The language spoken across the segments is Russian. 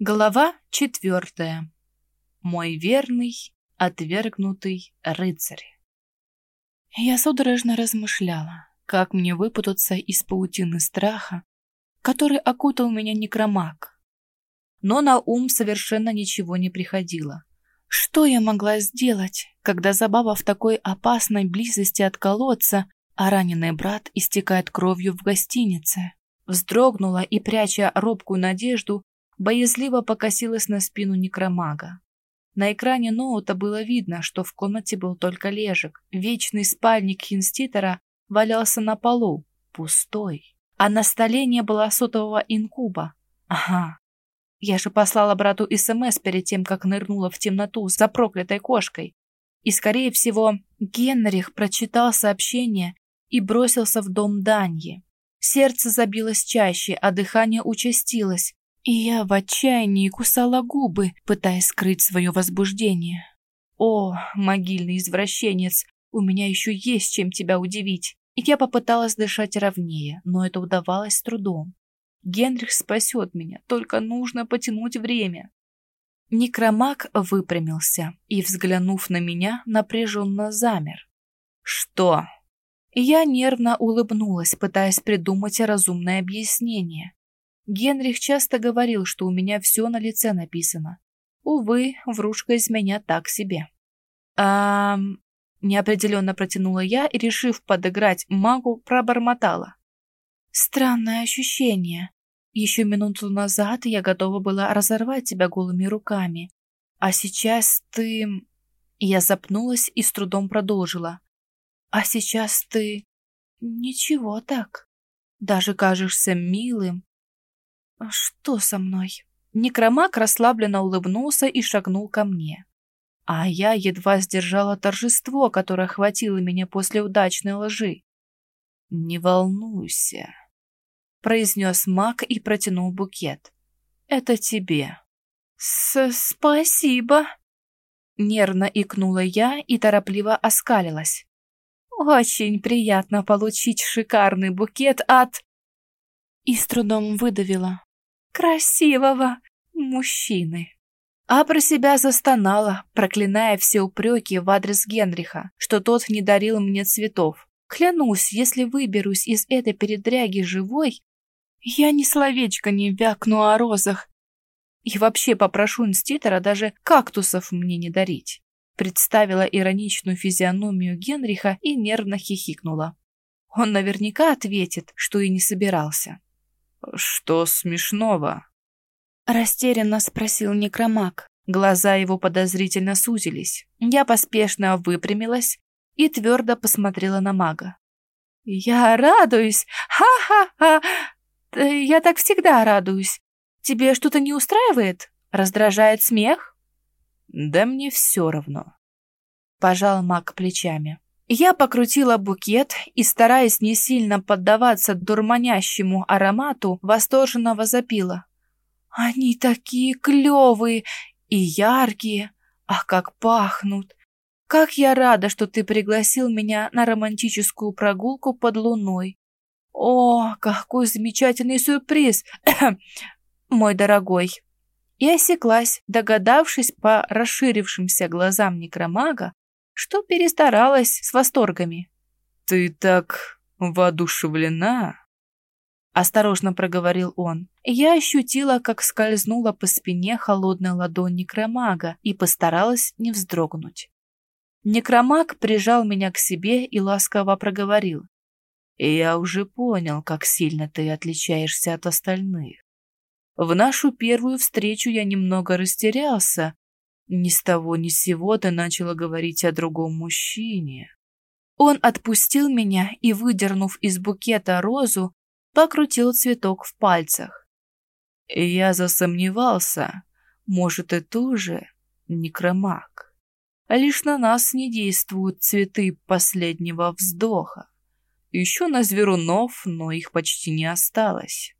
Глава четвертая. Мой верный, отвергнутый рыцарь. Я судорожно размышляла, как мне выпутаться из паутины страха, который окутал меня некромаг. Но на ум совершенно ничего не приходило. Что я могла сделать, когда забава в такой опасной близости от колодца, а раненый брат истекает кровью в гостинице? Вздрогнула и, пряча робкую надежду, боязливо покосилась на спину некромага. На экране ноута было видно, что в комнате был только лежек. Вечный спальник Хинститера валялся на полу, пустой. А на столе не было сотового инкуба. Ага. Я же послала брату СМС перед тем, как нырнула в темноту за проклятой кошкой. И, скорее всего, Генрих прочитал сообщение и бросился в дом Даньи. Сердце забилось чаще, а дыхание участилось, и я в отчаянии кусала губы, пытаясь скрыть свое возбуждение. «О, могильный извращенец, у меня еще есть чем тебя удивить!» И я попыталась дышать ровнее, но это удавалось с трудом. Генрих спасет меня, только нужно потянуть время. Некромаг выпрямился и, взглянув на меня, напряженно замер. «Что?» Я нервно улыбнулась, пытаясь придумать разумное объяснение. Генрих часто говорил, что у меня все на лице написано. Увы, врушка из меня так себе. А неопределенно протянула я и, решив подыграть магу, пробормотала. Странное ощущение. Еще минуту назад я готова была разорвать тебя голыми руками. А сейчас ты... Я запнулась и с трудом продолжила. А сейчас ты... Ничего так. Даже кажешься милым, «Что со мной?» Некромак расслабленно улыбнулся и шагнул ко мне. А я едва сдержала торжество, которое охватило меня после удачной лжи. «Не волнуйся», — произнес маг и протянул букет. «Это тебе». С «Спасибо», — нервно икнула я и торопливо оскалилась. «Очень приятно получить шикарный букет от...» И с трудом выдавила красивого мужчины. А про себя застонала, проклиная все упреки в адрес Генриха, что тот не дарил мне цветов. Клянусь, если выберусь из этой передряги живой, я ни словечко не вякну о розах. И вообще попрошу инститора даже кактусов мне не дарить. Представила ироничную физиономию Генриха и нервно хихикнула. Он наверняка ответит, что и не собирался. «Что смешного?» Растерянно спросил некромаг. Глаза его подозрительно сузились. Я поспешно выпрямилась и твердо посмотрела на мага. «Я радуюсь! Ха-ха-ха! Я так всегда радуюсь. Тебе что-то не устраивает? Раздражает смех?» «Да мне все равно», — пожал маг плечами. Я покрутила букет и, стараясь не сильно поддаваться дурманящему аромату, восторженно возопила. «Они такие клевые и яркие! Ах, как пахнут! Как я рада, что ты пригласил меня на романтическую прогулку под луной! О, какой замечательный сюрприз, мой дорогой!» И осеклась, догадавшись по расширившимся глазам некромага, что перестаралась с восторгами. «Ты так воодушевлена!» Осторожно проговорил он. Я ощутила, как скользнула по спине холодная ладонь некромага и постаралась не вздрогнуть. Некромаг прижал меня к себе и ласково проговорил. «Я уже понял, как сильно ты отличаешься от остальных. В нашу первую встречу я немного растерялся, ни с того ни с сего ты начала говорить о другом мужчине. Он отпустил меня и, выдернув из букета розу, покрутил цветок в пальцах. Я засомневался, может, и тоже некромаг. Лишь на нас не действуют цветы последнего вздоха. Еще на зверунов, но их почти не осталось.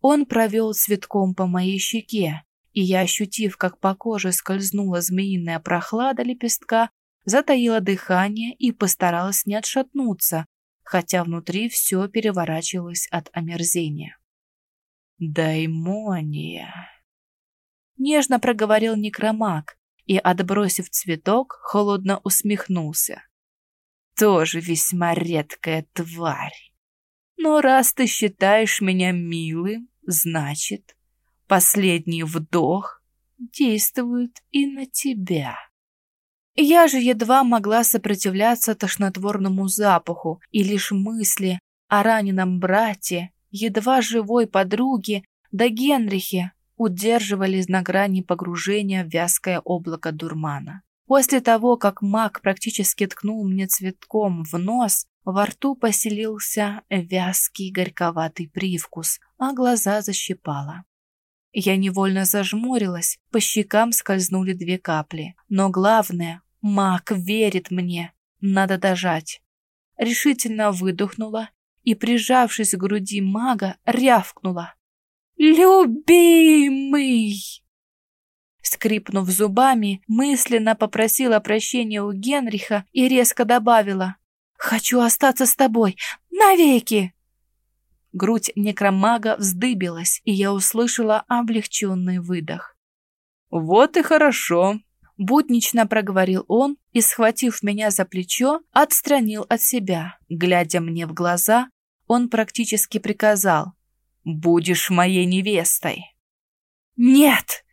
Он провел цветком по моей щеке, и я, ощутив, как по коже скользнула змеиная прохлада лепестка, затаила дыхание и постаралась не отшатнуться, хотя внутри все переворачивалось от омерзения. «Даймония!» нежно проговорил некромаг и, отбросив цветок, холодно усмехнулся. Тоже весьма редкая тварь. Но раз ты считаешь меня милым, значит, последний вдох действует и на тебя. Я же едва могла сопротивляться тошнотворному запаху, и лишь мысли о раненом брате, едва живой подруге, да Генрихе удерживались на грани погружения в вязкое облако дурмана. После того, как маг практически ткнул мне цветком в нос, во рту поселился вязкий горьковатый привкус, а глаза защипало. Я невольно зажмурилась, по щекам скользнули две капли. Но главное, маг верит мне, надо дожать. Решительно выдохнула и, прижавшись к груди мага, рявкнула. «Любимый!» Скрипнув зубами, мысленно попросила прощения у Генриха и резко добавила. «Хочу остаться с тобой навеки!» Грудь некромага вздыбилась, и я услышала облегченный выдох. «Вот и хорошо», — буднично проговорил он и, схватив меня за плечо, отстранил от себя. Глядя мне в глаза, он практически приказал «Будешь моей невестой». «Нет!»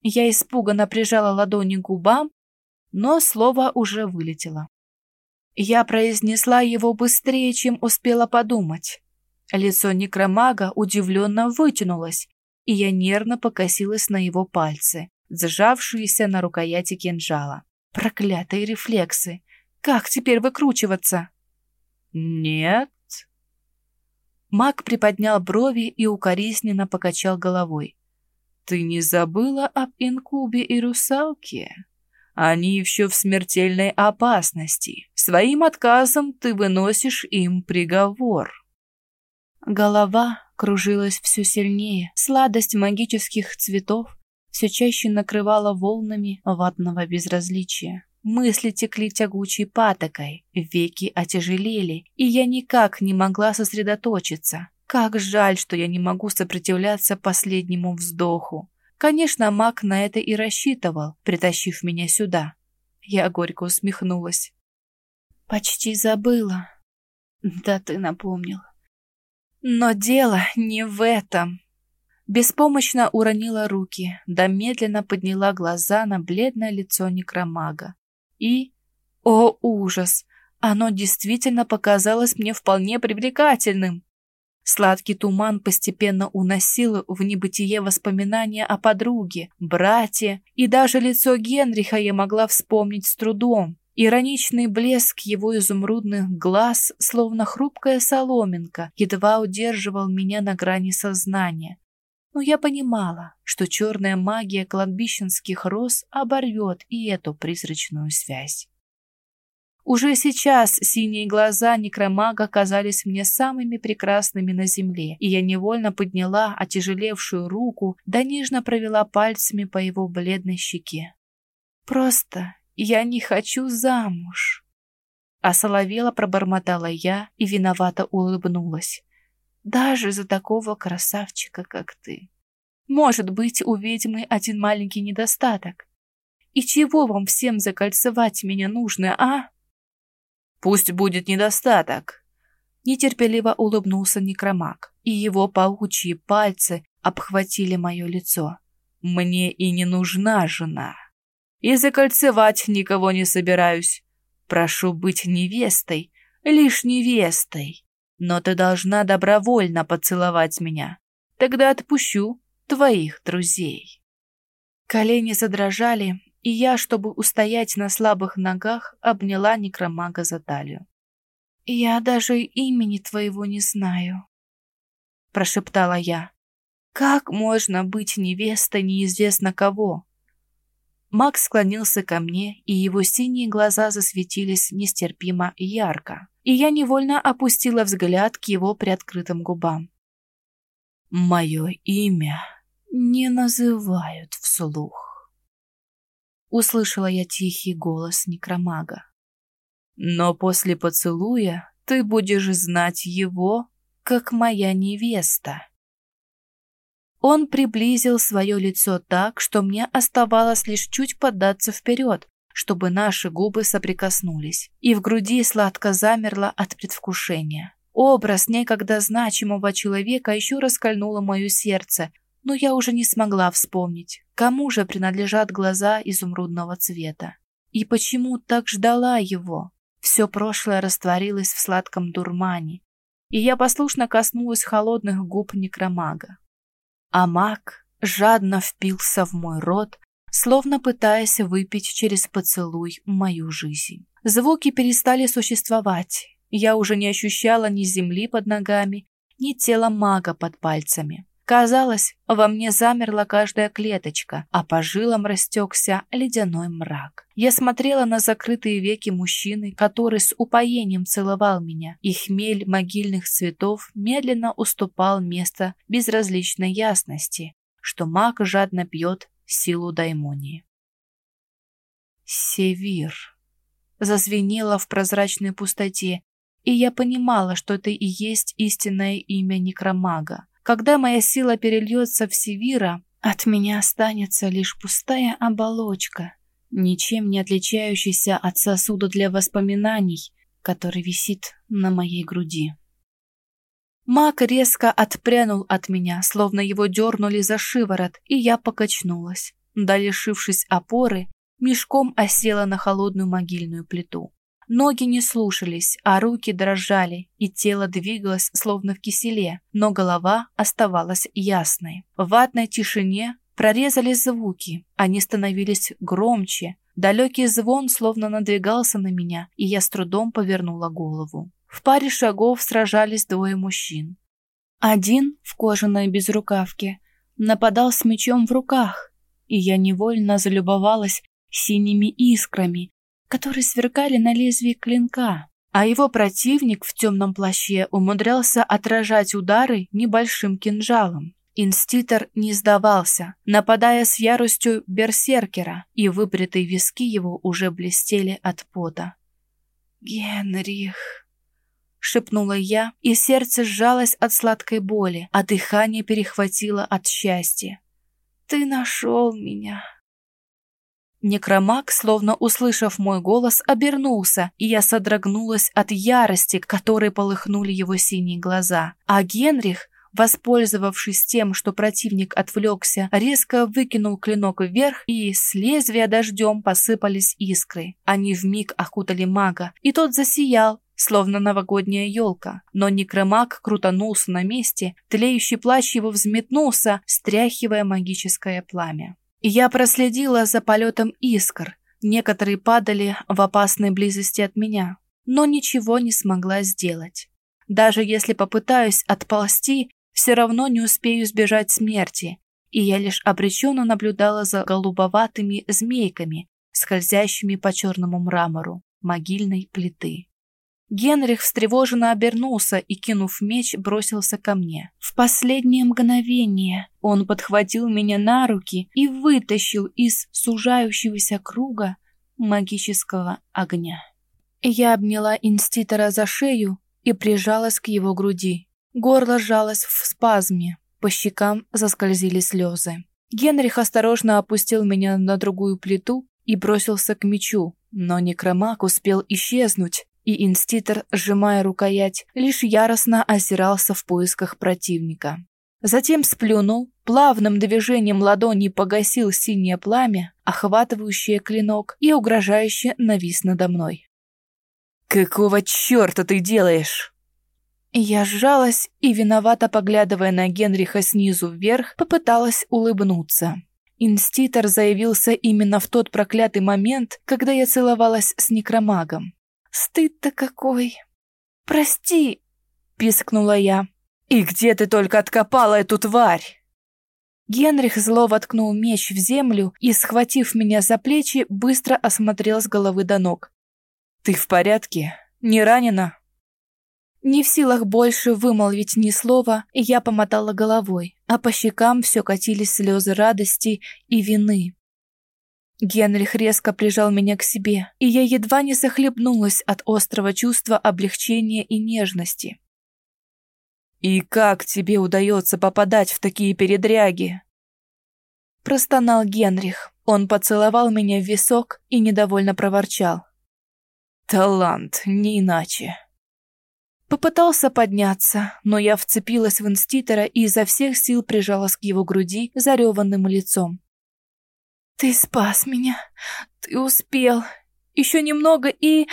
Я испуганно прижала ладони к губам, но слово уже вылетело. Я произнесла его быстрее, чем успела подумать. Лицо некромага удивленно вытянулось, и я нервно покосилась на его пальцы, сжавшиеся на рукояти кинжала. Проклятые рефлексы! Как теперь выкручиваться? Нет. Маг приподнял брови и укоризненно покачал головой. Ты не забыла об инкубе и русалке? Они еще в смертельной опасности. Своим отказом ты выносишь им приговор. Голова кружилась все сильнее, сладость магических цветов все чаще накрывала волнами ватного безразличия. Мысли текли тягучей патокой, веки отяжелели, и я никак не могла сосредоточиться. Как жаль, что я не могу сопротивляться последнему вздоху. Конечно, маг на это и рассчитывал, притащив меня сюда. Я горько усмехнулась. Почти забыла. Да ты напомнил. Но дело не в этом. Беспомощно уронила руки, да медленно подняла глаза на бледное лицо некромага. И, о ужас, оно действительно показалось мне вполне привлекательным. Сладкий туман постепенно уносил в небытие воспоминания о подруге, брате, и даже лицо Генриха я могла вспомнить с трудом. Ироничный блеск его изумрудных глаз, словно хрупкая соломинка, едва удерживал меня на грани сознания. Но я понимала, что черная магия кладбищенских роз оборвет и эту призрачную связь. Уже сейчас синие глаза некромага казались мне самыми прекрасными на земле, и я невольно подняла отяжелевшую руку да нежно провела пальцами по его бледной щеке. Просто я не хочу замуж. Осоловела пробормотала я и виновато улыбнулась. Даже за такого красавчика, как ты. Может быть, у ведьмы один маленький недостаток. И чего вам всем закольцевать меня нужно, а? Пусть будет недостаток. Нетерпеливо улыбнулся некромаг, и его паучьи пальцы обхватили мое лицо. Мне и не нужна жена и закольцевать никого не собираюсь. Прошу быть невестой, лишь невестой. Но ты должна добровольно поцеловать меня. Тогда отпущу твоих друзей. Колени задрожали, и я, чтобы устоять на слабых ногах, обняла некромага за талию. «Я даже имени твоего не знаю», — прошептала я. «Как можно быть невестой неизвестно кого? Макс склонился ко мне, и его синие глаза засветились нестерпимо ярко, и я невольно опустила взгляд к его приоткрытым губам. «Мое имя не называют вслух», — услышала я тихий голос некромага. «Но после поцелуя ты будешь знать его, как моя невеста». Он приблизил свое лицо так, что мне оставалось лишь чуть податься вперед, чтобы наши губы соприкоснулись, и в груди сладко замерло от предвкушения. Образ некогда значимого человека еще раскольнуло мое сердце, но я уже не смогла вспомнить, кому же принадлежат глаза изумрудного цвета. И почему так ждала его? Все прошлое растворилось в сладком дурмане, и я послушно коснулась холодных губ некромага. А маг жадно впился в мой рот, словно пытаясь выпить через поцелуй мою жизнь. Звуки перестали существовать. Я уже не ощущала ни земли под ногами, ни тела мага под пальцами. Казалось, во мне замерла каждая клеточка, а по жилам растекся ледяной мрак. Я смотрела на закрытые веки мужчины, который с упоением целовал меня, и хмель могильных цветов медленно уступал место безразличной ясности, что маг жадно пьет силу даймонии. «Севир!» зазвенело в прозрачной пустоте, и я понимала, что это и есть истинное имя некромага. Когда моя сила перельется в Севира, от меня останется лишь пустая оболочка, ничем не отличающаяся от сосуда для воспоминаний, который висит на моей груди. Маг резко отпрянул от меня, словно его дернули за шиворот, и я покачнулась. Да, лишившись опоры, мешком осела на холодную могильную плиту. Ноги не слушались, а руки дрожали, и тело двигалось, словно в киселе, но голова оставалась ясной. В ватной тишине прорезались звуки, они становились громче, далекий звон словно надвигался на меня, и я с трудом повернула голову. В паре шагов сражались двое мужчин. Один в кожаной безрукавке нападал с мечом в руках, и я невольно залюбовалась синими искрами, которые сверкали на лезвии клинка, а его противник в темном плаще умудрялся отражать удары небольшим кинжалом. Инститор не сдавался, нападая с яростью берсеркера, и выбритые виски его уже блестели от пота. «Генрих!» — шепнула я, и сердце сжалось от сладкой боли, а дыхание перехватило от счастья. «Ты нашел меня!» Некромаг, словно услышав мой голос, обернулся, и я содрогнулась от ярости, которой полыхнули его синие глаза. А Генрих, воспользовавшись тем, что противник отвлекся, резко выкинул клинок вверх, и с лезвия дождем посыпались искры. Они вмиг окутали мага, и тот засиял, словно новогодняя елка. Но некромаг крутанулся на месте, тлеющий плащ его взметнулся, стряхивая магическое пламя. Я проследила за полетом искр. Некоторые падали в опасной близости от меня, но ничего не смогла сделать. Даже если попытаюсь отползти, все равно не успею избежать смерти, и я лишь обреченно наблюдала за голубоватыми змейками, скользящими по черному мрамору могильной плиты. Генрих встревоженно обернулся и, кинув меч, бросился ко мне. В последнее мгновение он подхватил меня на руки и вытащил из сужающегося круга магического огня. Я обняла инститора за шею и прижалась к его груди. Горло сжалось в спазме, по щекам заскользили слезы. Генрих осторожно опустил меня на другую плиту и бросился к мечу, но некромаг успел исчезнуть, и инститор, сжимая рукоять, лишь яростно озирался в поисках противника. Затем сплюнул, плавным движением ладони погасил синее пламя, охватывающее клинок, и угрожающе навис надо мной. «Какого черта ты делаешь?» Я сжалась и, виновато поглядывая на Генриха снизу вверх, попыталась улыбнуться. Инститор заявился именно в тот проклятый момент, когда я целовалась с некромагом. Стыд-то какой! Прости!» — пискнула я. «И где ты только откопала эту тварь?» Генрих зло воткнул меч в землю и, схватив меня за плечи, быстро осмотрел с головы до ног. «Ты в порядке? Не ранена?» Не в силах больше вымолвить ни слова, я помотала головой, а по щекам все катились слезы радости и вины. Генрих резко прижал меня к себе, и я едва не захлебнулась от острого чувства облегчения и нежности. «И как тебе удается попадать в такие передряги?» Простонал Генрих. Он поцеловал меня в висок и недовольно проворчал. «Талант, не иначе». Попытался подняться, но я вцепилась в инститора и изо всех сил прижалась к его груди зареванным лицом. «Ты спас меня! Ты успел! Еще немного и...»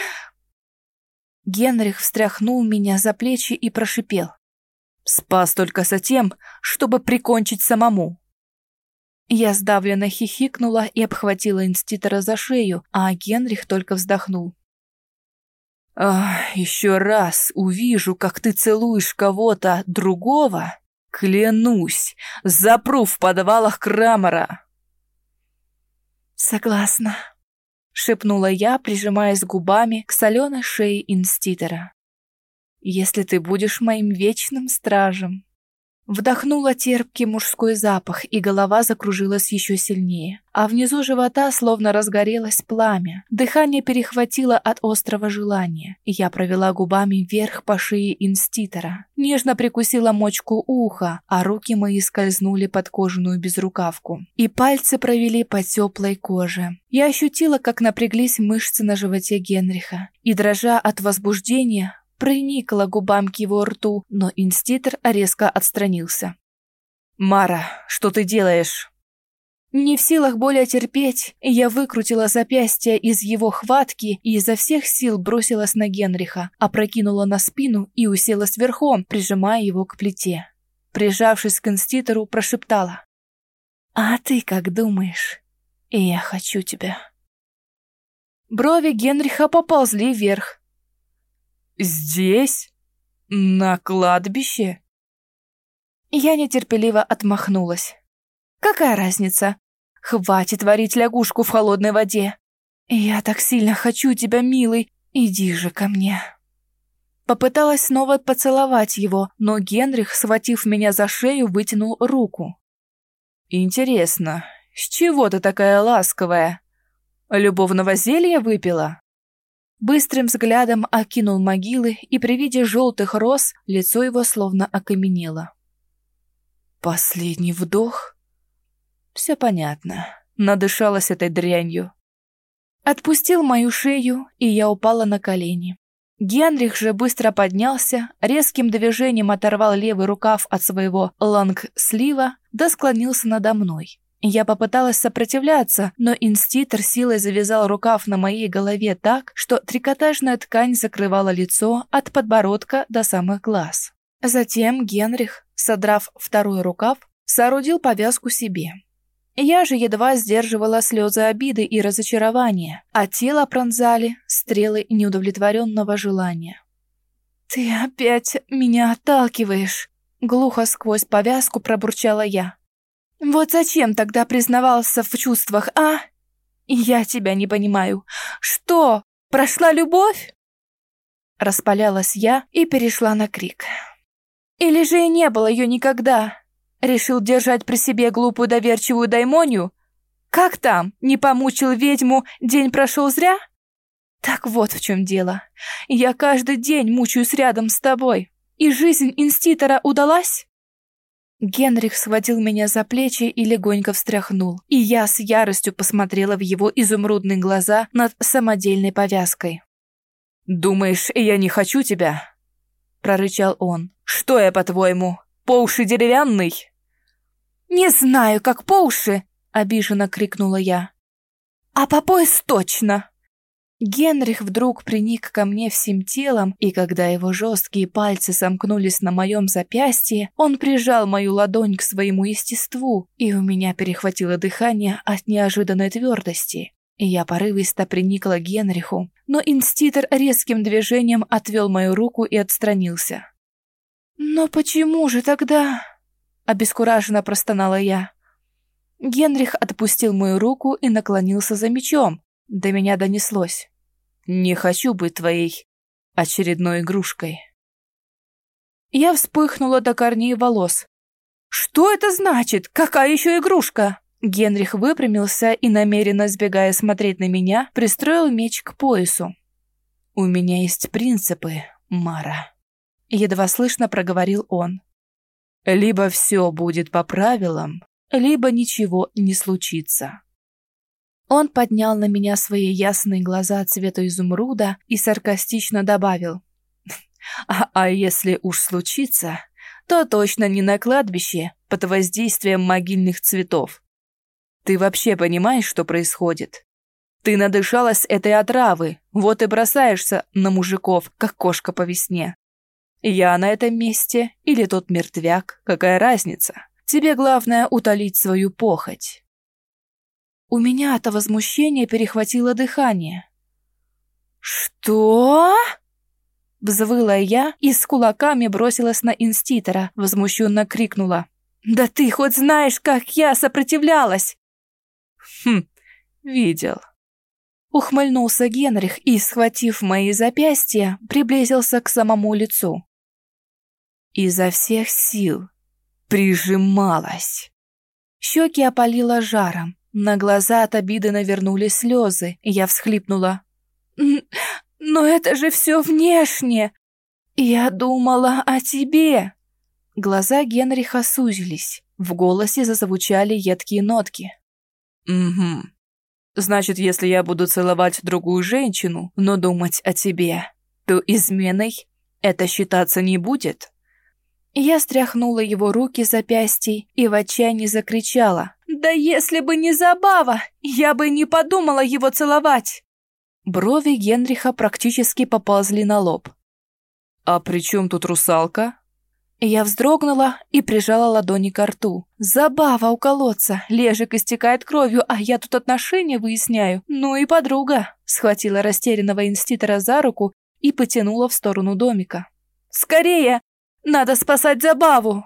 Генрих встряхнул меня за плечи и прошипел. «Спас только за тем, чтобы прикончить самому». Я сдавленно хихикнула и обхватила инститора за шею, а Генрих только вздохнул. «Ах, еще раз увижу, как ты целуешь кого-то другого, клянусь, запру в подвалах Крамера». «Согласна», шепнула я, прижимаясь губами к соленой шее инститора. «Если ты будешь моим вечным стражем». Вдохнула терпкий мужской запах, и голова закружилась еще сильнее. А внизу живота словно разгорелось пламя. Дыхание перехватило от острого желания. Я провела губами вверх по шее инститора. Нежно прикусила мочку уха, а руки мои скользнули под кожаную безрукавку. И пальцы провели по теплой коже. Я ощутила, как напряглись мышцы на животе Генриха. И, дрожа от возбуждения, приникла губам к его рту, но инститор резко отстранился. «Мара, что ты делаешь?» Не в силах более терпеть, я выкрутила запястье из его хватки и изо всех сил бросилась на Генриха, опрокинула на спину и уселась верхом, прижимая его к плите. Прижавшись к инститору, прошептала. «А ты как думаешь? Я хочу тебя». Брови Генриха поползли вверх, «Здесь? На кладбище?» Я нетерпеливо отмахнулась. «Какая разница? Хватит варить лягушку в холодной воде. Я так сильно хочу тебя, милый, иди же ко мне». Попыталась снова поцеловать его, но Генрих, схватив меня за шею, вытянул руку. «Интересно, с чего ты такая ласковая? Любовного зелья выпила?» Быстрым взглядом окинул могилы, и при виде желтых роз лицо его словно окаменело. Последний вдох? Все понятно. Надышалась этой дрянью. Отпустил мою шею, и я упала на колени. Генрих же быстро поднялся, резким движением оторвал левый рукав от своего ланг-слива, да склонился надо мной. Я попыталась сопротивляться, но инститор силой завязал рукав на моей голове так, что трикотажная ткань закрывала лицо от подбородка до самых глаз. Затем Генрих, содрав второй рукав, соорудил повязку себе. Я же едва сдерживала слезы обиды и разочарования, а тело пронзали стрелы неудовлетворенного желания. «Ты опять меня отталкиваешь!» Глухо сквозь повязку пробурчала я. Вот зачем тогда признавался в чувствах, а? Я тебя не понимаю. Что, прошла любовь? Распалялась я и перешла на крик. Или же и не было ее никогда? Решил держать при себе глупую доверчивую даймонию? Как там, не помучил ведьму, день прошел зря? Так вот в чем дело. Я каждый день мучаюсь рядом с тобой. И жизнь инститора удалась? Генрих схватил меня за плечи и легонько встряхнул, и я с яростью посмотрела в его изумрудные глаза над самодельной повязкой. «Думаешь, я не хочу тебя?» — прорычал он. «Что я, по-твоему, по уши деревянный?» «Не знаю, как по уши!» — обиженно крикнула я. «А по пояс точно!» Генрих вдруг приник ко мне всем телом, и когда его жесткие пальцы сомкнулись на моем запястье, он прижал мою ладонь к своему естеству, и у меня перехватило дыхание от неожиданной твердости. И я порывисто приникла к Генриху, но инститор резким движением отвел мою руку и отстранился. «Но почему же тогда?» — обескураженно простонала я. Генрих отпустил мою руку и наклонился за мечом, до меня донеслось. «Не хочу быть твоей очередной игрушкой». Я вспыхнула до корней волос. «Что это значит? Какая еще игрушка?» Генрих выпрямился и, намеренно сбегая смотреть на меня, пристроил меч к поясу. «У меня есть принципы, Мара». едва слышно проговорил он. Либо все будет по правилам, либо ничего не случится. Он поднял на меня свои ясные глаза цвета изумруда и саркастично добавил. А, а если уж случится, то точно не на кладбище под воздействием могильных цветов. Ты вообще понимаешь, что происходит? Ты надышалась этой отравы, вот и бросаешься на мужиков, как кошка по весне. Я на этом месте или тот мертвяк, какая разница? Тебе главное утолить свою похоть. У меня от возмущения перехватило дыхание. «Что?» Взвыла я и с кулаками бросилась на инститора, возмущенно крикнула. «Да ты хоть знаешь, как я сопротивлялась!» «Хм, видел». Ухмыльнулся Генрих и, схватив мои запястья, приблизился к самому лицу. Изо всех сил прижималась. Щеки опалило жаром, на глаза от обиды навернулись слезы, и я всхлипнула. «Но это же все внешне! Я думала о тебе!» Глаза Генриха сузились, в голосе зазвучали едкие нотки. «Угу. Значит, если я буду целовать другую женщину, но думать о тебе, то изменой это считаться не будет?» Я стряхнула его руки запястьей и в отчаянии закричала. «Да если бы не забава, я бы не подумала его целовать!» Брови Генриха практически поползли на лоб. «А при чем тут русалка?» Я вздрогнула и прижала ладони к рту. «Забава у колодца, лежик истекает кровью, а я тут отношения выясняю. Ну и подруга!» Схватила растерянного инститора за руку и потянула в сторону домика. «Скорее! Надо спасать Забаву!»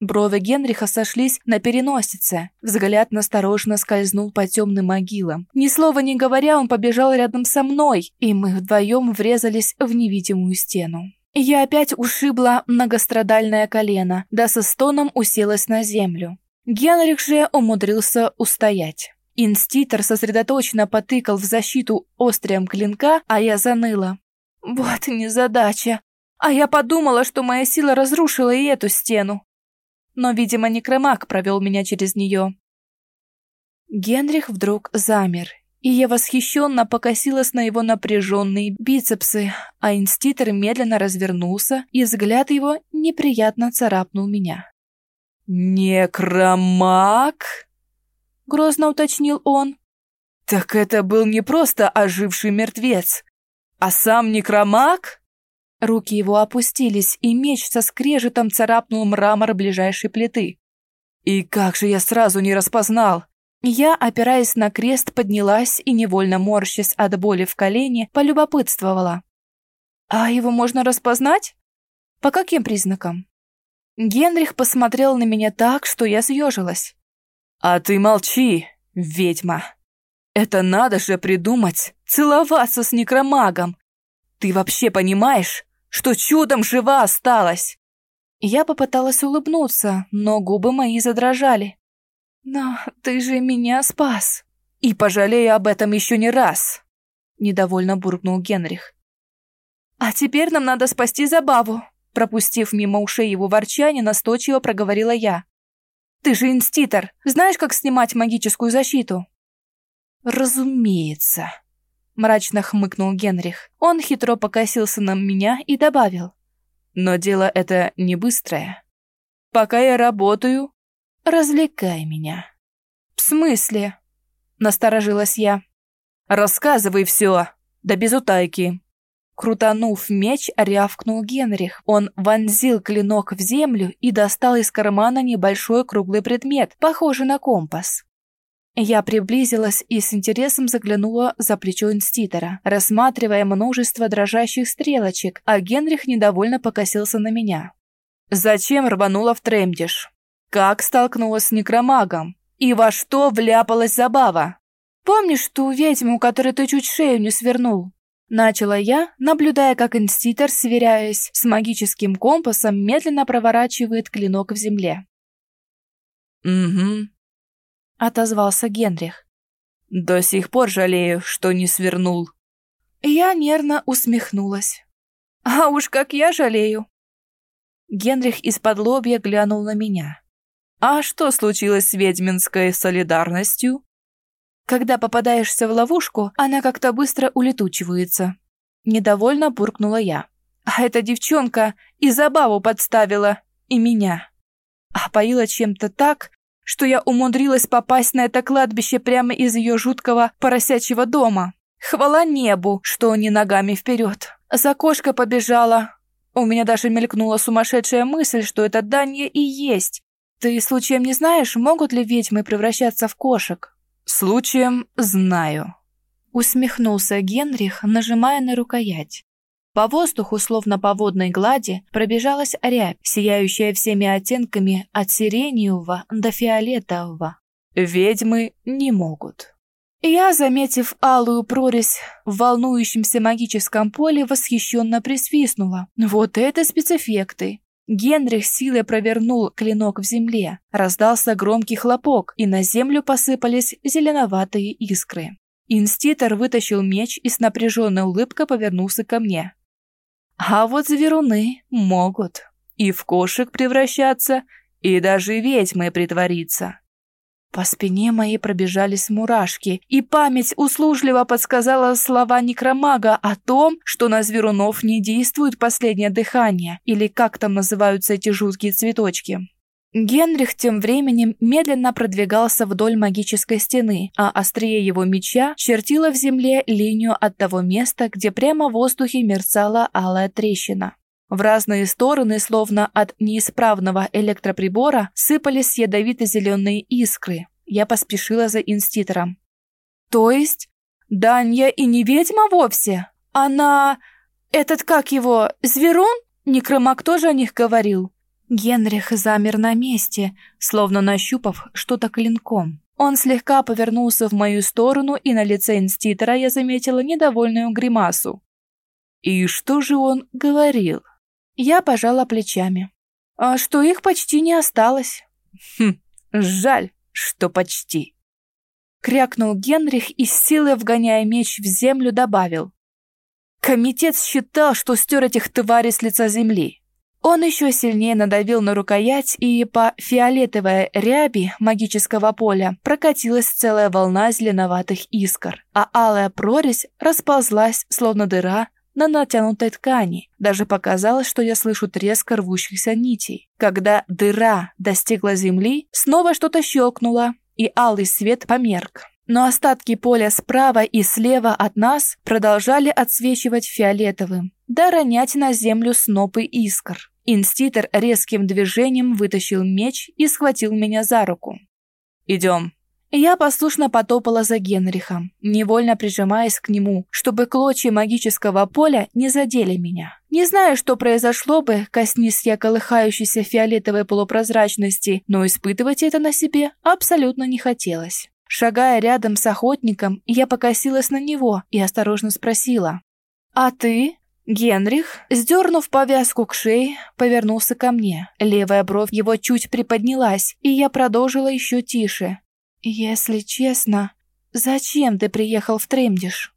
Брови Генриха сошлись на переносице. Взгляд насторожно скользнул по темным могилам. Ни слова не говоря, он побежал рядом со мной, и мы вдвоем врезались в невидимую стену. Я опять ушибла многострадальное колено, да со стоном уселась на землю. Генрих же умудрился устоять. Инститор сосредоточенно потыкал в защиту острием клинка, а я заныла. Вот незадача. А я подумала, что моя сила разрушила и эту стену но, видимо, некромаг провел меня через нее. Генрих вдруг замер, и я восхищенно покосилась на его напряженные бицепсы, а инститор медленно развернулся, и взгляд его неприятно царапнул меня. «Некромаг?» — грозно уточнил он. «Так это был не просто оживший мертвец, а сам некромаг?» Руки его опустились, и меч со скрежетом царапнул мрамор ближайшей плиты. И как же я сразу не распознал! Я, опираясь на крест, поднялась и, невольно морщась от боли в колене, полюбопытствовала. «А его можно распознать? По каким признакам?» Генрих посмотрел на меня так, что я съежилась. «А ты молчи, ведьма! Это надо же придумать, целоваться с некромагом! Ты вообще понимаешь, что чудом жива осталась!» Я попыталась улыбнуться, но губы мои задрожали. «Но ты же меня спас!» «И пожалею об этом еще не раз!» Недовольно буркнул Генрих. «А теперь нам надо спасти Забаву!» Пропустив мимо ушей его ворчание, настойчиво проговорила я. «Ты же инститор, знаешь, как снимать магическую защиту?» «Разумеется», мрачно хмыкнул Генрих. Он хитро покосился на меня и добавил. Но дело это не быстрое. Пока я работаю, развлекай меня. В смысле? Насторожилась я. Рассказывай все, да без утайки. Крутанув меч, рявкнул Генрих. Он вонзил клинок в землю и достал из кармана небольшой круглый предмет, похожий на компас. Я приблизилась и с интересом заглянула за плечо инститора, рассматривая множество дрожащих стрелочек, а Генрих недовольно покосился на меня. «Зачем рванула в Тремдиш? Как столкнулась с некромагом? И во что вляпалась забава? Помнишь ту ведьму, которой ты чуть шею не свернул?» Начала я, наблюдая, как инститор, сверяясь с магическим компасом, медленно проворачивает клинок в земле. «Угу», отозвался Генрих. «До сих пор жалею, что не свернул». Я нервно усмехнулась. А уж как я жалею. Генрих из-под лобья глянул на меня. А что случилось с ведьминской солидарностью? Когда попадаешься в ловушку, она как-то быстро улетучивается. Недовольно буркнула я. А эта девчонка и забаву подставила, и меня. А поила чем-то так, что я умудрилась попасть на это кладбище прямо из ее жуткого поросячьего дома. Хвала небу, что не ногами вперед. За кошкой побежала. У меня даже мелькнула сумасшедшая мысль, что это Данья и есть. Ты случаем не знаешь, могут ли ведьмы превращаться в кошек? Случаем знаю. Усмехнулся Генрих, нажимая на рукоять. По воздуху, словно по водной глади, пробежалась рябь, сияющая всеми оттенками от сиреневого до фиолетового. Ведьмы не могут. Я, заметив алую прорезь в волнующемся магическом поле, восхищенно присвистнула. Вот это спецэффекты! Генрих силой провернул клинок в земле. Раздался громкий хлопок, и на землю посыпались зеленоватые искры. Инститор вытащил меч и с напряженной улыбкой повернулся ко мне. А вот зверуны могут и в кошек превращаться, и даже ведьмой притвориться. По спине моей пробежались мурашки, и память услужливо подсказала слова некромага о том, что на зверунов не действует последнее дыхание, или как там называются эти жуткие цветочки. Генрих тем временем медленно продвигался вдоль магической стены, а острие его меча чертило в земле линию от того места, где прямо в воздухе мерцала алая трещина. В разные стороны, словно от неисправного электроприбора, сыпались ядовито-зеленые искры. Я поспешила за инститором. «То есть? Данья и не ведьма вовсе? Она... Этот как его, зверун? Некромак тоже о них говорил?» Генрих замер на месте, словно нащупав что-то клинком. Он слегка повернулся в мою сторону, и на лице инститора я заметила недовольную гримасу. «И что же он говорил?» Я пожала плечами. А что их почти не осталось. Хм, жаль, что почти. Крякнул Генрих и с силой, вгоняя меч в землю, добавил. Комитет считал, что стер этих тварей с лица земли. Он еще сильнее надавил на рукоять, и по фиолетовой ряби магического поля прокатилась целая волна зеленоватых искр, а алая прорезь расползлась, словно дыра, на натянутой ткани. Даже показалось, что я слышу треск рвущихся нитей. Когда дыра достигла земли, снова что-то щелкнуло, и алый свет померк. Но остатки поля справа и слева от нас продолжали отсвечивать фиолетовым, да ронять на землю снопы искр. Инститор резким движением вытащил меч и схватил меня за руку. «Идем», я послушно потопала за Генрихом, невольно прижимаясь к нему, чтобы клочья магического поля не задели меня. Не знаю, что произошло бы, коснись я колыхающейся фиолетовой полупрозрачности, но испытывать это на себе абсолютно не хотелось. Шагая рядом с охотником, я покосилась на него и осторожно спросила. «А ты?» Генрих, сдернув повязку к шее, повернулся ко мне. Левая бровь его чуть приподнялась, и я продолжила еще тише. «Если честно, зачем ты приехал в Тремдиш?»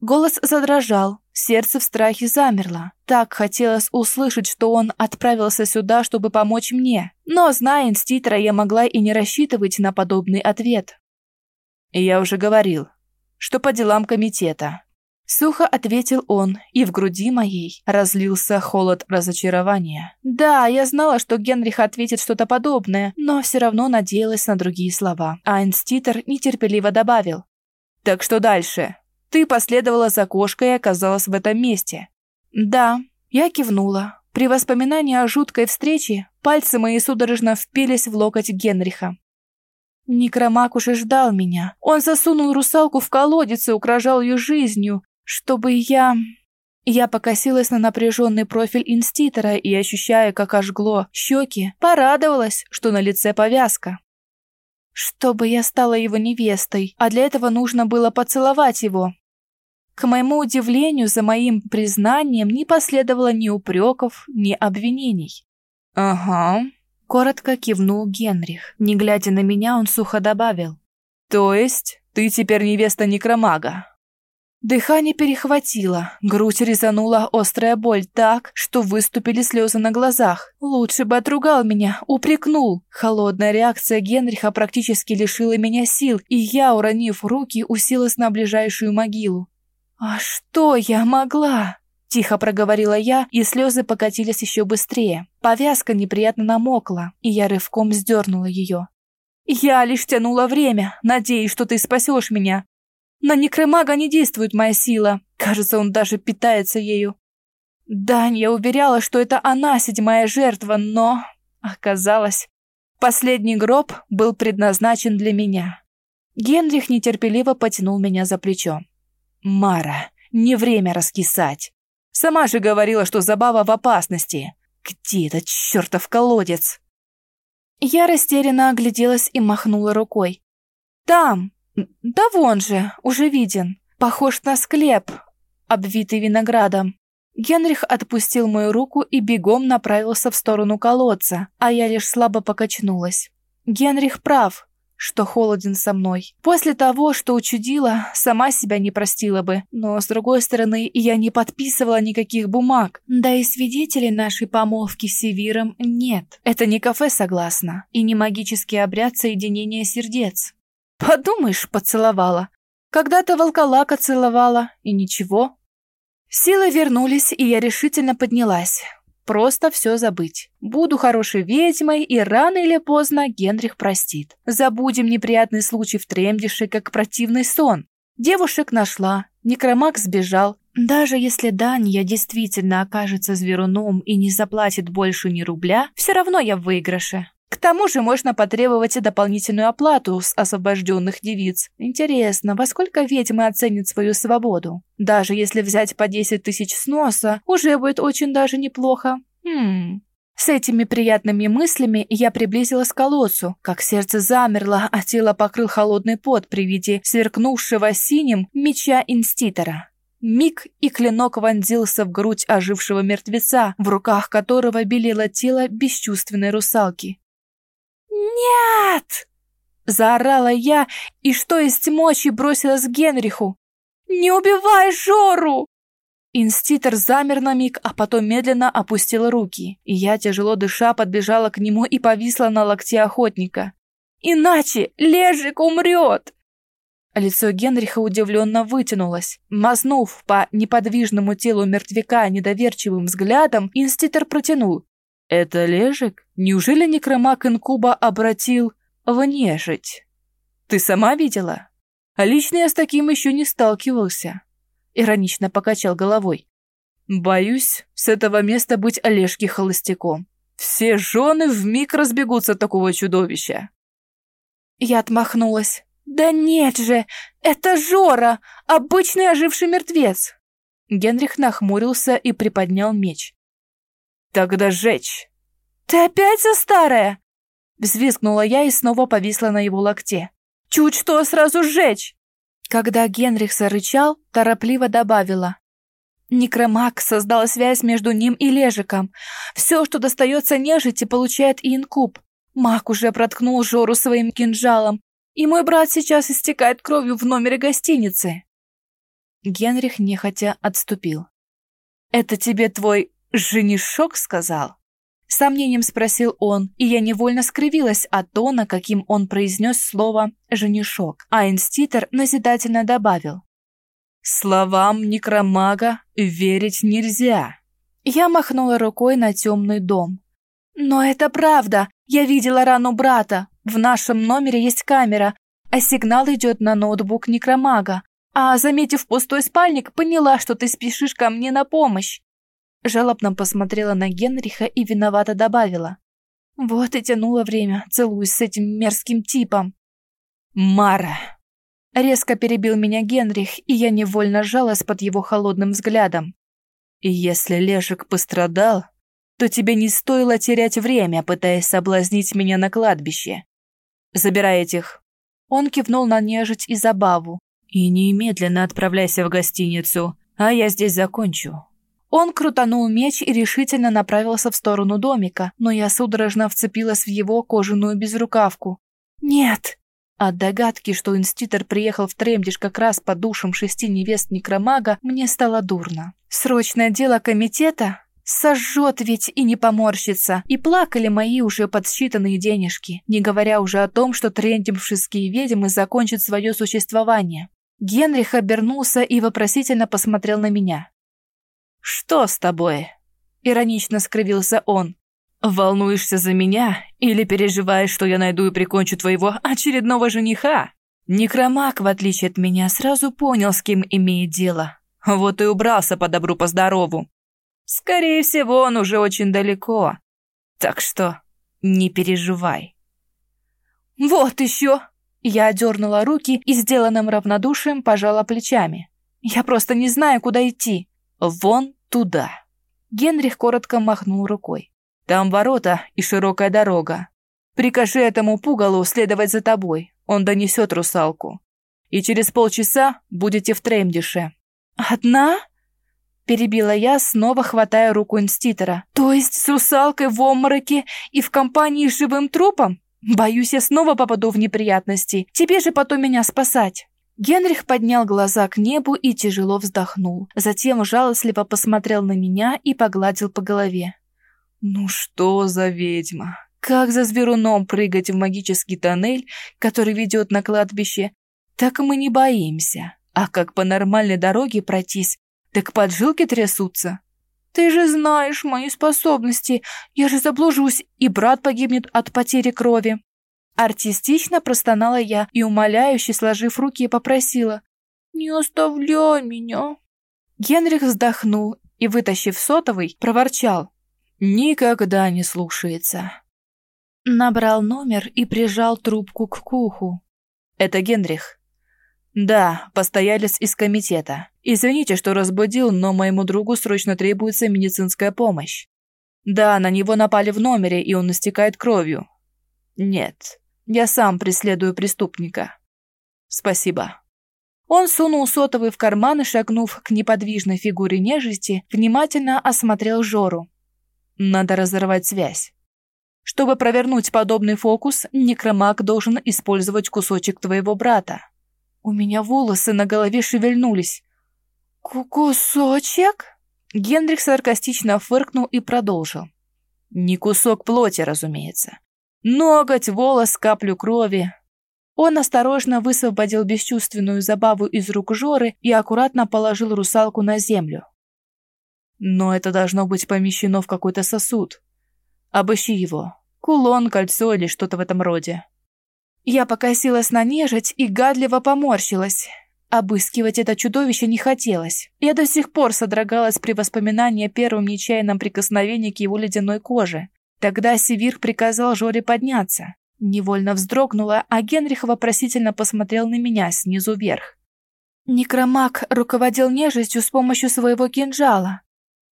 Голос задрожал, сердце в страхе замерло. Так хотелось услышать, что он отправился сюда, чтобы помочь мне. Но, зная инститора, я могла и не рассчитывать на подобный ответ. «Я уже говорил, что по делам комитета. Сухо ответил он, и в груди моей разлился холод разочарования. Да, я знала, что Генрих ответит что-то подобное, но все равно надеялась на другие слова. А инститор нетерпеливо добавил. «Так что дальше? Ты последовала за кошкой и оказалась в этом месте». «Да», я кивнула. При воспоминании о жуткой встрече пальцы мои судорожно впились в локоть Генриха. Некромак уже ждал меня. Он засунул русалку в колодец и угрожал ее жизнью, чтобы я... Я покосилась на напряженный профиль инститора и, ощущая, как ожгло щеки, порадовалась, что на лице повязка. Чтобы я стала его невестой, а для этого нужно было поцеловать его. К моему удивлению, за моим признанием не последовало ни упреков, ни обвинений. «Ага», — коротко кивнул Генрих. Не глядя на меня, он сухо добавил. «То есть ты теперь невеста некромага?» Дыхание перехватило, грудь резанула острая боль так, что выступили слезы на глазах. Лучше бы отругал меня, упрекнул. Холодная реакция Генриха практически лишила меня сил, и я, уронив руки, уселась на ближайшую могилу. «А что я могла?» Тихо проговорила я, и слезы покатились еще быстрее. Повязка неприятно намокла, и я рывком сдернула ее. «Я лишь тянула время, надеясь, что ты спасешь меня. На некромага не действует моя сила. Кажется, он даже питается ею. Данья уверяла, что это она седьмая жертва, но... Оказалось, последний гроб был предназначен для меня. Генрих нетерпеливо потянул меня за плечо. «Мара, не время раскисать. Сама же говорила, что забава в опасности. Где этот чертов колодец?» Я растерянно огляделась и махнула рукой. «Там!» «Да вон же, уже виден. Похож на склеп, обвитый виноградом». Генрих отпустил мою руку и бегом направился в сторону колодца, а я лишь слабо покачнулась. Генрих прав, что холоден со мной. После того, что учудила, сама себя не простила бы. Но, с другой стороны, я не подписывала никаких бумаг. Да и свидетелей нашей помолвки с Севиром нет. Это не кафе, согласна, и не магический обряд соединения сердец. Подумаешь, поцеловала. Когда-то волколака целовала, и ничего. Силы вернулись, и я решительно поднялась. Просто все забыть. Буду хорошей ведьмой, и рано или поздно Генрих простит. Забудем неприятный случай в Тремдише, как противный сон. Девушек нашла, некромаг сбежал. Даже если Данья действительно окажется зверуном и не заплатит больше ни рубля, все равно я в выигрыше. К тому же можно потребовать и дополнительную оплату с освобожденных девиц. Интересно, во сколько ведьмы оценят свою свободу? Даже если взять по 10 тысяч сноса, уже будет очень даже неплохо. Хм... С этими приятными мыслями я приблизилась к колодцу, как сердце замерло, а тело покрыл холодный пот при виде сверкнувшего синим меча инститора. Миг и клинок вонзился в грудь ожившего мертвеца, в руках которого белело тело бесчувственной русалки. «Нет!» — заорала я и что есть мочи бросилась к Генриху. «Не убивай Жору!» Инститор замер на миг, а потом медленно опустил руки, и я, тяжело дыша, подбежала к нему и повисла на локте охотника. «Иначе Лежик умрет!» Лицо Генриха удивленно вытянулось. Мазнув по неподвижному телу мертвяка недоверчивым взглядом, инститор протянул. «Это Лежик? Неужели некромак инкуба обратил в нежить? Ты сама видела? А лично я с таким еще не сталкивался». Иронично покачал головой. «Боюсь, с этого места быть Олежки холостяком. Все жены вмиг разбегутся от такого чудовища». Я отмахнулась. «Да нет же, это Жора, обычный оживший мертвец!» Генрих нахмурился и приподнял меч. «Тогда сжечь!» «Ты опять за старое?» Взвизгнула я и снова повисла на его локте. «Чуть что, сразу сжечь!» Когда Генрих зарычал, торопливо добавила. Некромаг создал связь между ним и Лежиком. Все, что достается нежити, получает и инкуб. Маг уже проткнул Жору своим кинжалом, и мой брат сейчас истекает кровью в номере гостиницы. Генрих нехотя отступил. «Это тебе твой «Женишок сказал?» Сомнением спросил он, и я невольно скривилась от тона, каким он произнес слово «женишок», а инститор назидательно добавил. «Словам некромага верить нельзя». Я махнула рукой на темный дом. «Но это правда! Я видела рану брата. В нашем номере есть камера, а сигнал идет на ноутбук некромага. А, заметив пустой спальник, поняла, что ты спешишь ко мне на помощь. Жалобно посмотрела на Генриха и виновато добавила. Вот и тянуло время, целуясь с этим мерзким типом. «Мара!» Резко перебил меня Генрих, и я невольно сжалась под его холодным взглядом. И «Если Лежик пострадал, то тебе не стоило терять время, пытаясь соблазнить меня на кладбище. Забирай этих». Он кивнул на нежить и забаву. «И немедленно отправляйся в гостиницу, а я здесь закончу. Он крутанул меч и решительно направился в сторону домика, но я судорожно вцепилась в его кожаную безрукавку. «Нет!» От догадки, что инститор приехал в Тремдиш как раз по душам шести невест некромага, мне стало дурно. Срочное дело комитета? Сожжет ведь и не поморщится. И плакали мои уже подсчитанные денежки, не говоря уже о том, что трендимшские ведьмы закончат свое существование. Генрих обернулся и вопросительно посмотрел на меня. «Что с тобой?» – иронично скривился он. «Волнуешься за меня или переживаешь, что я найду и прикончу твоего очередного жениха?» Некромак, в отличие от меня, сразу понял, с кем имеет дело. Вот и убрался по добру, по здорову. Скорее всего, он уже очень далеко. Так что не переживай. «Вот еще!» Я одернула руки и сделанным равнодушием пожала плечами. «Я просто не знаю, куда идти. Вон туда». Генрих коротко махнул рукой. Там ворота и широкая дорога. Прикажи этому пугалу следовать за тобой. Он донесет русалку. И через полчаса будете в Тремдише. Одна? Перебила я, снова хватая руку инститора. То есть с русалкой в обмороке и в компании с живым трупом? Боюсь, я снова попаду в неприятности. Тебе же потом меня спасать. Генрих поднял глаза к небу и тяжело вздохнул. Затем жалостливо посмотрел на меня и погладил по голове. Ну что за ведьма? Как за зверуном прыгать в магический тоннель, который ведет на кладбище? Так мы не боимся. А как по нормальной дороге пройтись, так поджилки трясутся. Ты же знаешь мои способности. Я же заблужусь, и брат погибнет от потери крови. Артистично простонала я и, умоляюще сложив руки, попросила. «Не оставляй меня!» Генрих вздохнул и, вытащив сотовый, проворчал. Никогда не слушается. Набрал номер и прижал трубку к куху. Это Генрих. Да, постоялец из комитета. Извините, что разбудил, но моему другу срочно требуется медицинская помощь. Да, на него напали в номере, и он истекает кровью. Нет, я сам преследую преступника. Спасибо. Он сунул сотовый в карман и, шагнув к неподвижной фигуре нежити, внимательно осмотрел Жору. Надо разорвать связь. Чтобы провернуть подобный фокус, некромаг должен использовать кусочек твоего брата. У меня волосы на голове шевельнулись. «Кусочек?» Генрих саркастично фыркнул и продолжил. «Не кусок плоти, разумеется. Ноготь, волос, каплю крови». Он осторожно высвободил бесчувственную забаву из рук Жоры и аккуратно положил русалку на землю. Но это должно быть помещено в какой-то сосуд. Обыщи его. Кулон, кольцо или что-то в этом роде. Я покосилась на нежить и гадливо поморщилась. Обыскивать это чудовище не хотелось. Я до сих пор содрогалась при воспоминании о первом нечаянном прикосновении к его ледяной коже. Тогда Севир приказал Жоре подняться. Невольно вздрогнула, а Генрих вопросительно посмотрел на меня снизу вверх. Некромаг руководил нежитью с помощью своего кинжала.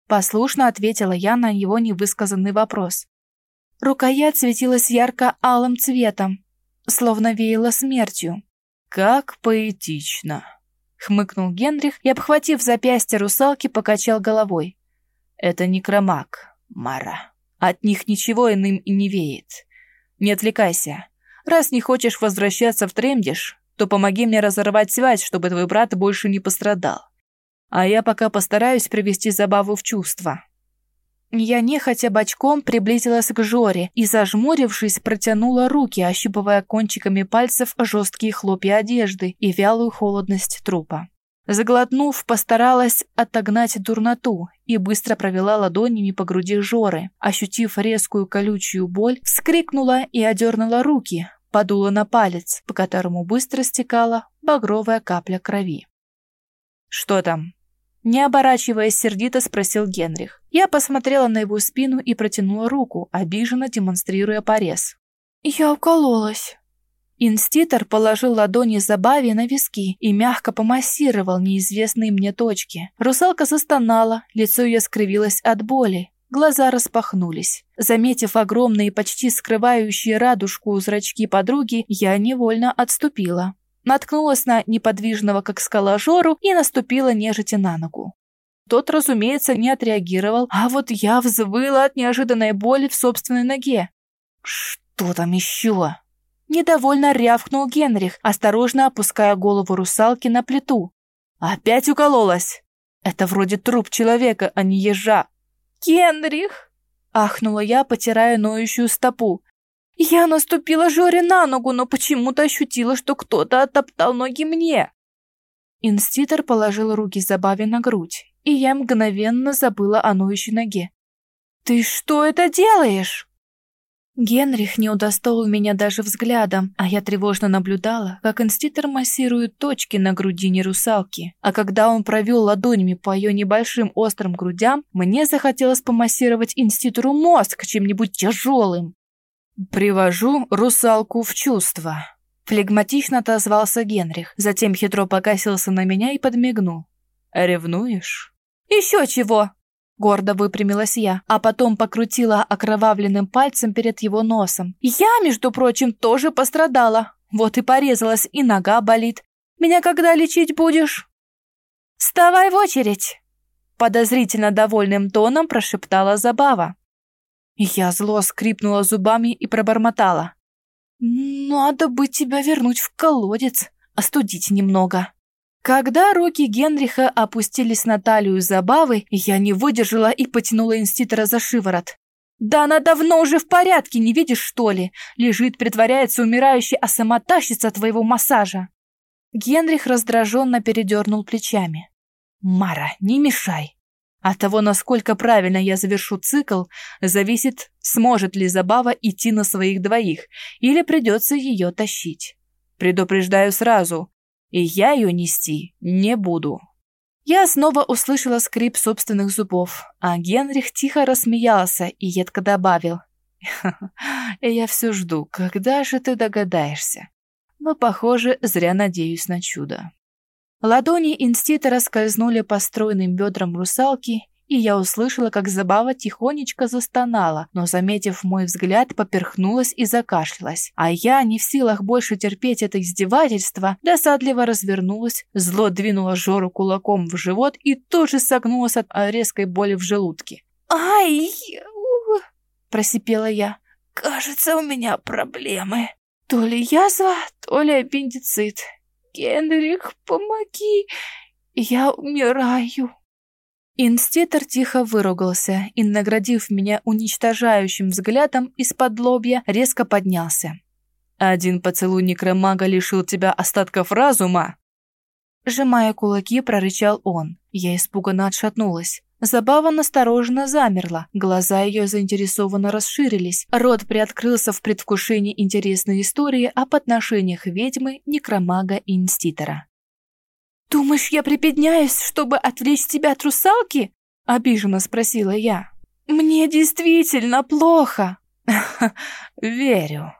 Послушно ответила я на его невысказанный вопрос. Рукоять светилась ярко-алым цветом, словно веяла смертью. «Как поэтично!» — хмыкнул Генрих и, обхватив запястье русалки, покачал головой. «Это некромаг, Мара. От них ничего иным и не веет. Не отвлекайся. Раз не хочешь возвращаться в Тремдиш, то помоги мне разорвать связь, чтобы твой брат больше не пострадал. А я пока постараюсь привести забаву в чувство. Я нехотя бочком приблизилась к Жоре и, зажмурившись, протянула руки, ощупывая кончиками пальцев жесткие хлопья одежды и вялую холодность трупа. Заглотнув, постаралась отогнать дурноту и быстро провела ладонями по груди Жоры. Ощутив резкую колючую боль, вскрикнула и одернула руки, подула на палец, по которому быстро стекала багровая капля крови. «Что там?» Не оборачиваясь, сердито спросил Генрих. Я посмотрела на его спину и протянула руку, обиженно демонстрируя порез. «Я укололась». Инститор положил ладони Забави на виски и мягко помассировал неизвестные мне точки. Русалка застонала, лицо ее скривилось от боли. Глаза распахнулись. Заметив огромные, почти скрывающие радужку зрачки подруги, я невольно отступила наткнулась на неподвижного, как скала, Жору и наступила нежити на ногу. Тот, разумеется, не отреагировал, а вот я взвыла от неожиданной боли в собственной ноге. «Что там еще?» Недовольно рявкнул Генрих, осторожно опуская голову русалки на плиту. «Опять укололась! Это вроде труп человека, а не ежа!» «Генрих!» — ахнула я, потирая ноющую стопу. «Я наступила Жоре на ногу, но почему-то ощутила, что кто-то оттоптал ноги мне!» Инститор положил руки Забаве на грудь, и я мгновенно забыла о ноющей ноге. «Ты что это делаешь?» Генрих не удостоил меня даже взглядом, а я тревожно наблюдала, как инститор массирует точки на грудине русалки. А когда он провел ладонями по ее небольшим острым грудям, мне захотелось помассировать инститору мозг чем-нибудь тяжелым. «Привожу русалку в чувство», — флегматично отозвался Генрих, затем хитро покосился на меня и подмигнул. «Ревнуешь?» «Еще чего!» Гордо выпрямилась я, а потом покрутила окровавленным пальцем перед его носом. Я, между прочим, тоже пострадала. Вот и порезалась, и нога болит. Меня когда лечить будешь? Вставай в очередь! Подозрительно довольным тоном прошептала Забава. Я зло скрипнула зубами и пробормотала. «Надо бы тебя вернуть в колодец, остудить немного». Когда руки Генриха опустились на талию забавы, я не выдержала и потянула инститора за шиворот. «Да она давно уже в порядке, не видишь, что ли? Лежит, притворяется умирающей, а сама тащится от твоего массажа». Генрих раздраженно передернул плечами. «Мара, не мешай. От того, насколько правильно я завершу цикл, зависит, сможет ли Забава идти на своих двоих, или придется ее тащить. Предупреждаю сразу, и я ее нести не буду. Я снова услышала скрип собственных зубов, а Генрих тихо рассмеялся и едко добавил. «Я все жду, когда же ты догадаешься?» Но, похоже, зря надеюсь на чудо. Ладони инститора скользнули по стройным бедрам русалки, и я услышала, как Забава тихонечко застонала, но, заметив мой взгляд, поперхнулась и закашлялась. А я, не в силах больше терпеть это издевательство, досадливо развернулась, зло двинула Жору кулаком в живот и тоже согнулась от резкой боли в желудке. «Ай!» – просипела я. «Кажется, у меня проблемы. То ли язва, то ли аппендицит. Генрих, помоги! Я умираю!» Инститор тихо выругался и, наградив меня уничтожающим взглядом из-под лобья, резко поднялся. «Один поцелуй некромага лишил тебя остатков разума!» Сжимая кулаки, прорычал он. Я испуганно отшатнулась. Забава настороженно замерла, глаза ее заинтересованно расширились, рот приоткрылся в предвкушении интересной истории об отношениях ведьмы, некромага и инститора. «Думаешь, я припедняюсь, чтобы отвлечь тебя от русалки?» — обиженно спросила я. «Мне действительно плохо!» «Верю!»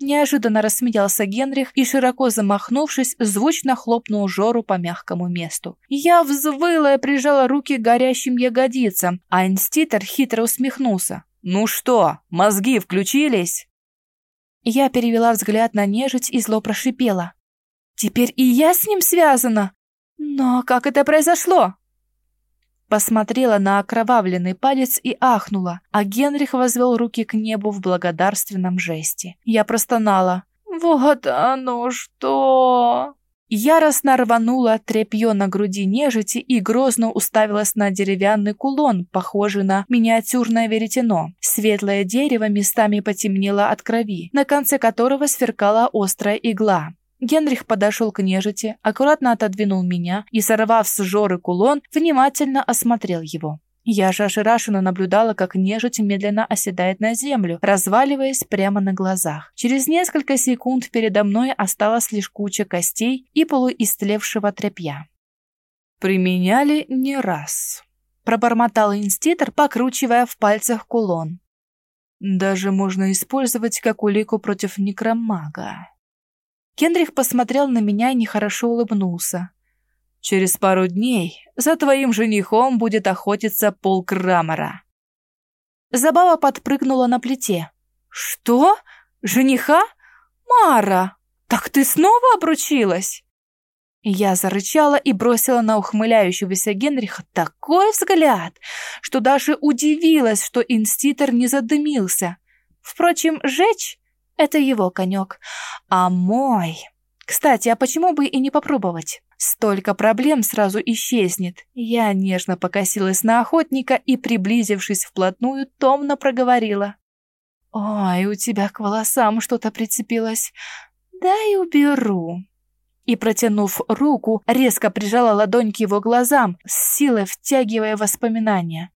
Неожиданно рассмеялся Генрих и, широко замахнувшись, звучно хлопнул Жору по мягкому месту. Я взвыла и прижала руки к горящим ягодицам, а инститор хитро усмехнулся. «Ну что, мозги включились?» Я перевела взгляд на нежить и зло прошипела. «Теперь и я с ним связана? «Но как это произошло?» Посмотрела на окровавленный палец и ахнула, а Генрих возвел руки к небу в благодарственном жесте. Я простонала. «Вот оно что!» Яростно рванула тряпье на груди нежити и грозно уставилась на деревянный кулон, похожий на миниатюрное веретено. Светлое дерево местами потемнело от крови, на конце которого сверкала острая игла. Генрих подошел к нежити, аккуратно отодвинул меня и, сорвав с Жоры кулон, внимательно осмотрел его. Я же ошарашенно наблюдала, как нежить медленно оседает на землю, разваливаясь прямо на глазах. Через несколько секунд передо мной осталась лишь куча костей и полуистлевшего тряпья. «Применяли не раз», — пробормотал инститор, покручивая в пальцах кулон. «Даже можно использовать как улику против некромага». Кендрих посмотрел на меня и нехорошо улыбнулся. «Через пару дней за твоим женихом будет охотиться Пол Крамера». Забава подпрыгнула на плите. «Что? Жениха? Мара, так ты снова обручилась?» Я зарычала и бросила на ухмыляющегося Генриха такой взгляд, что даже удивилась, что инститор не задымился. Впрочем, жечь Это его конек. А мой... Кстати, а почему бы и не попробовать? Столько проблем сразу исчезнет. Я нежно покосилась на охотника и, приблизившись вплотную, томно проговорила. «Ой, у тебя к волосам что-то прицепилось. Дай уберу». И, протянув руку, резко прижала ладонь к его глазам, с силой втягивая воспоминания.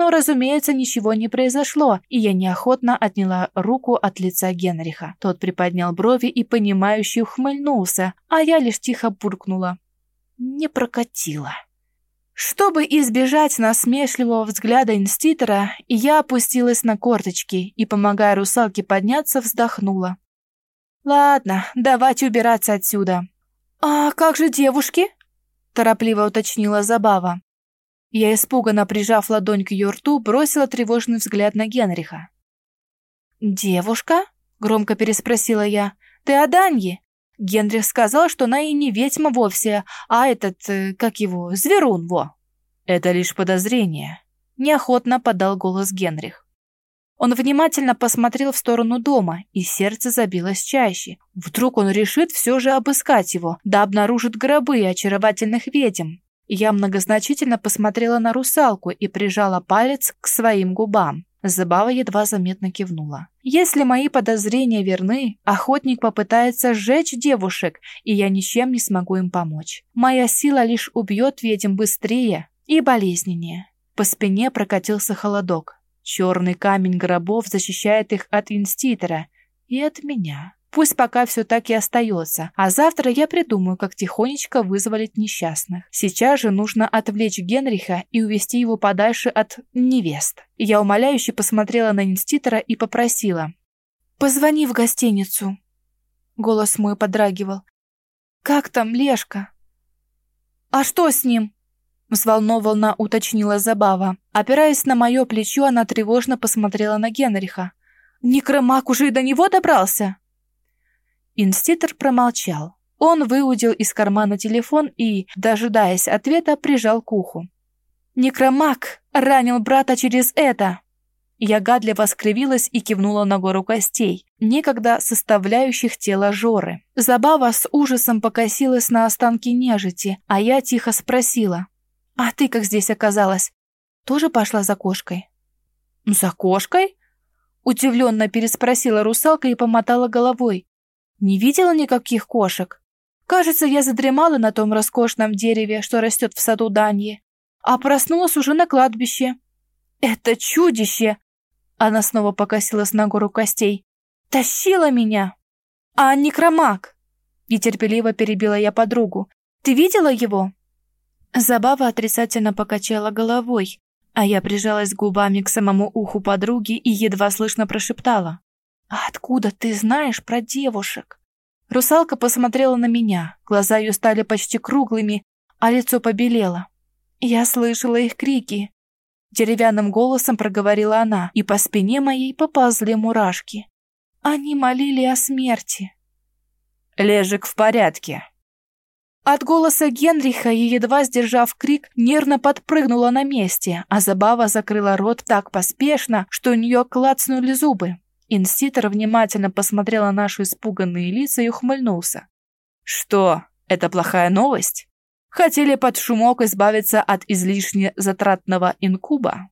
Но, разумеется, ничего не произошло, и я неохотно отняла руку от лица Генриха. Тот приподнял брови и, понимающе ухмыльнулся, а я лишь тихо буркнула. Не прокатило. Чтобы избежать насмешливого взгляда инститора, я опустилась на корточки и, помогая русалке подняться, вздохнула. «Ладно, давайте убираться отсюда». «А как же девушки?» – торопливо уточнила Забава. Я, испуганно прижав ладонь к ее рту, бросила тревожный взгляд на Генриха. «Девушка?» — громко переспросила я. «Ты о Данье?» Генрих сказал, что она и не ведьма вовсе, а этот, э, как его, зверун, во. «Это лишь подозрение», — неохотно подал голос Генрих. Он внимательно посмотрел в сторону дома, и сердце забилось чаще. Вдруг он решит все же обыскать его, да обнаружит гробы очаровательных ведьм. Я многозначительно посмотрела на русалку и прижала палец к своим губам. Забава едва заметно кивнула. Если мои подозрения верны, охотник попытается сжечь девушек, и я ничем не смогу им помочь. Моя сила лишь убьет ведьм быстрее и болезненнее. По спине прокатился холодок. Черный камень гробов защищает их от инститора и от меня. Пусть пока все так и остается, а завтра я придумаю, как тихонечко вызволить несчастных. Сейчас же нужно отвлечь Генриха и увести его подальше от невест. Я умоляюще посмотрела на инститора и попросила. «Позвони в гостиницу». Голос мой подрагивал. «Как там Лешка?» «А что с ним?» Взволнованно уточнила Забава. Опираясь на мое плечо, она тревожно посмотрела на Генриха. «Некромак уже и до него добрался?» Инститор промолчал. Он выудил из кармана телефон и, дожидаясь ответа, прижал к уху. «Некромаг ранил брата через это!» Я гадливо скривилась и кивнула на гору костей, некогда составляющих тело Жоры. Забава с ужасом покосилась на останки нежити, а я тихо спросила. «А ты как здесь оказалась? Тоже пошла за кошкой?» «За кошкой?» Удивленно переспросила русалка и помотала головой. Не видела никаких кошек. Кажется, я задремала на том роскошном дереве, что растет в саду Даньи, а проснулась уже на кладбище. Это чудище! Она снова покосилась на гору костей. Тащила меня! А некромаг! Нетерпеливо перебила я подругу. Ты видела его? Забава отрицательно покачала головой, а я прижалась губами к самому уху подруги и едва слышно прошептала. «А откуда ты знаешь про девушек?» Русалка посмотрела на меня, глаза ее стали почти круглыми, а лицо побелело. Я слышала их крики. Деревянным голосом проговорила она, и по спине моей поползли мурашки. Они молили о смерти. «Лежик в порядке». От голоса Генриха и, едва сдержав крик, нервно подпрыгнула на месте, а Забава закрыла рот так поспешно, что у нее клацнули зубы. Инститор внимательно посмотрел на наши испуганные лица и ухмыльнулся. «Что, это плохая новость? Хотели под шумок избавиться от излишне затратного инкуба?»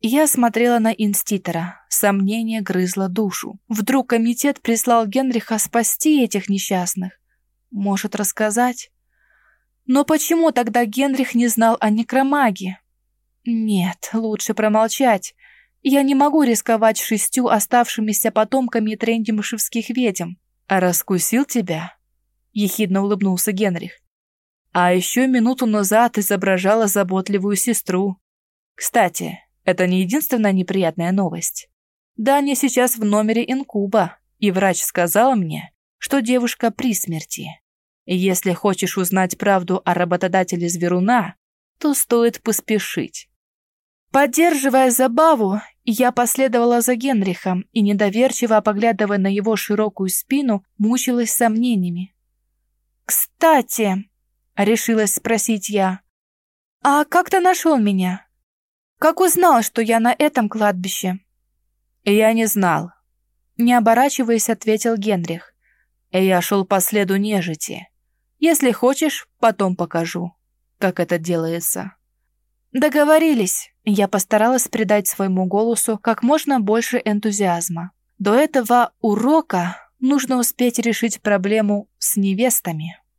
Я смотрела на инститора. Сомнение грызло душу. Вдруг комитет прислал Генриха спасти этих несчастных? Может, рассказать? Но почему тогда Генрих не знал о некромаге? Нет, лучше промолчать. Я не могу рисковать шестью оставшимися потомками трендимышевских ведьм. А раскусил тебя? Ехидно улыбнулся Генрих. А еще минуту назад изображала заботливую сестру. Кстати, это не единственная неприятная новость. Даня сейчас в номере инкуба, и врач сказал мне, что девушка при смерти. Если хочешь узнать правду о работодателе Зверуна, то стоит поспешить. Поддерживая забаву, я последовала за Генрихом и, недоверчиво поглядывая на его широкую спину, мучилась сомнениями. «Кстати», — решилась спросить я, — «а как ты нашел меня? Как узнал, что я на этом кладбище?» «Я не знал», — Не оборачиваясь, ответил Генрих. «Я шел по следу нежити. Если хочешь, потом покажу, как это делается». «Договорились!» Я постаралась придать своему голосу как можно больше энтузиазма. До этого урока нужно успеть решить проблему с невестами.